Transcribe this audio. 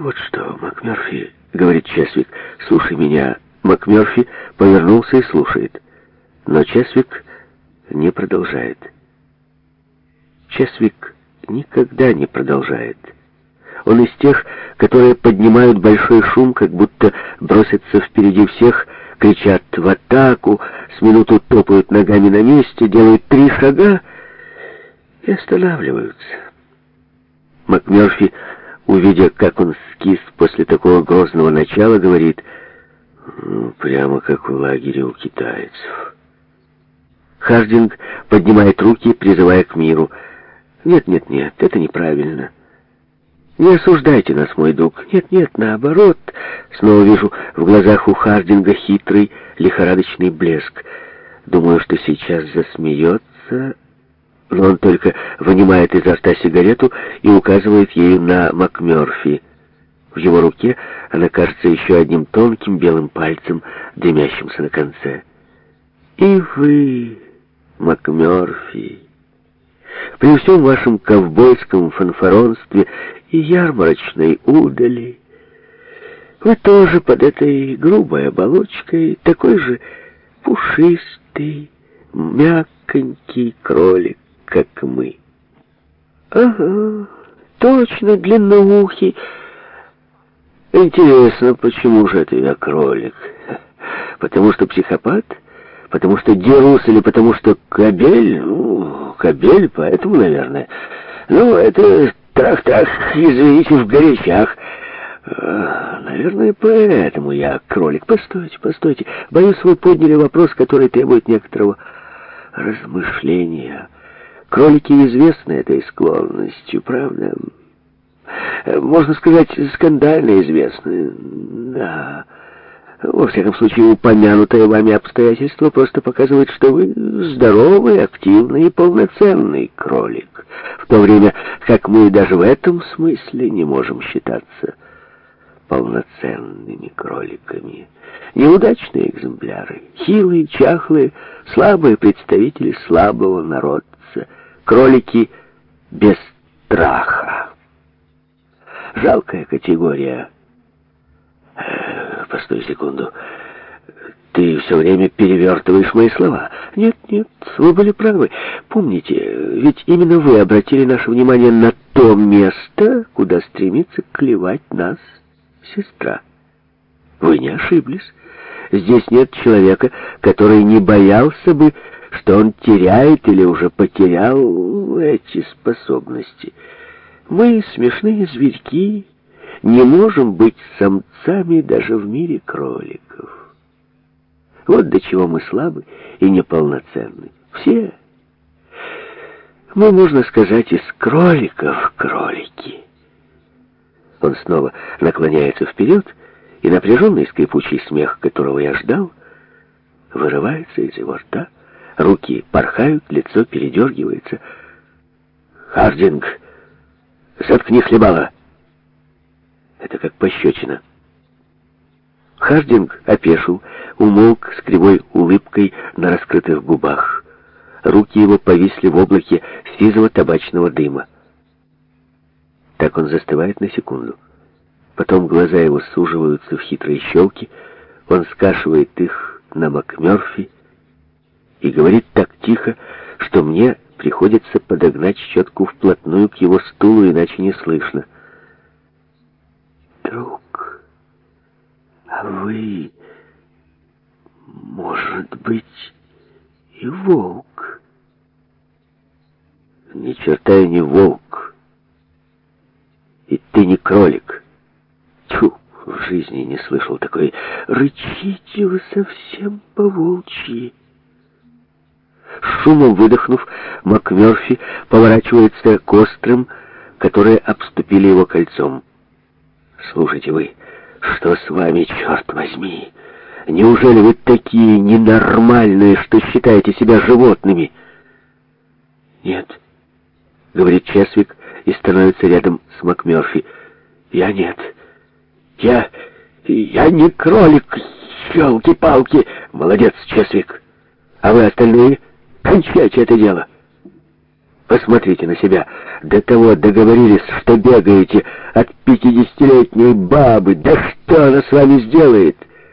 «Вот что, МакМерфи», — говорит Чесвик, — «слушай меня». МакМерфи повернулся и слушает. Но Чесвик не продолжает. Чесвик никогда не продолжает. Он из тех, которые поднимают большой шум, как будто бросятся впереди всех, кричат в атаку, с минуту топают ногами на месте, делают три шага и останавливаются. МакМерфи увидя, как он скис после такого грозного начала, говорит, ну, прямо как в лагере у китайцев. Хардинг поднимает руки, призывая к миру. Нет, нет, нет, это неправильно. Не осуждайте нас, мой друг. Нет, нет, наоборот. Снова вижу в глазах у Хардинга хитрый, лихорадочный блеск. Думаю, что сейчас засмеется но он только вынимает изо рта сигарету и указывает ею на МакМёрфи. В его руке она кажется еще одним тонким белым пальцем, дымящимся на конце. «И вы, МакМёрфи, при всем вашем ковбойском фанфаронстве и ярмарочной удали, вы тоже под этой грубой оболочкой такой же пушистый, мягконький кролик как мы. Ага, точно, длинноухий. Интересно, почему же это я кролик? Потому что психопат? Потому что дерус или потому что кобель? Ну, кобель, поэтому, наверное. Ну, это трах-трах, извините, в горячах. А, наверное, поэтому я кролик. Постойте, постойте. Боюсь, вы подняли вопрос, который требует некоторого размышления. Кролики известны этой склонностью, правда? Можно сказать, скандально известны. Да. Во всяком случае, упомянутое вами обстоятельство просто показывает, что вы здоровый, активный и полноценный кролик, в то время как мы даже в этом смысле не можем считаться полноценными кроликами. Неудачные экземпляры, хилые, чахлые, слабые представители слабого народца — кролики без страха. Жалкая категория. Э, постой секунду. Ты все время перевертываешь мои слова. Нет, нет, вы были правы. Помните, ведь именно вы обратили наше внимание на то место, куда стремится клевать нас сестра. Вы не ошиблись. Здесь нет человека, который не боялся бы что он теряет или уже потерял эти способности. Мы, смешные зверьки, не можем быть самцами даже в мире кроликов. Вот до чего мы слабы и неполноценны. Все. Мы, можно сказать, из кроликов кролики. Он снова наклоняется вперед, и напряженный скрипучий смех, которого я ждал, вырывается из его рта, Руки порхают, лицо передергивается. «Хардинг, заткни хлебала!» Это как пощечина. Хардинг опешил, умолк с кривой улыбкой на раскрытых губах. Руки его повисли в облаке сизого табачного дыма. Так он застывает на секунду. Потом глаза его суживаются в хитрые щелки, он скашивает их на МакМёрфи, и говорит так тихо, что мне приходится подогнать щетку вплотную к его стулу, иначе не слышно. «Друг, а вы, может быть, и волк?» «Ни черта я не волк, и ты не кролик. Тьфу, в жизни не слышал такой. Рычите вы совсем по-волчьи» шумом выдохнув, МакМерфи поворачивается к острым, которые обступили его кольцом. «Слушайте вы, что с вами, черт возьми? Неужели вы такие ненормальные, что считаете себя животными?» «Нет», — говорит Чесвик и становится рядом с МакМерфи. «Я нет. Я... я не кролик, щелки-палки!» «Молодец, Чесвик! А вы остальные?» Кончайте это дело. Посмотрите на себя. До того договорились, что бегаете от пятидесятилетней бабы. Да что она с вами сделает?»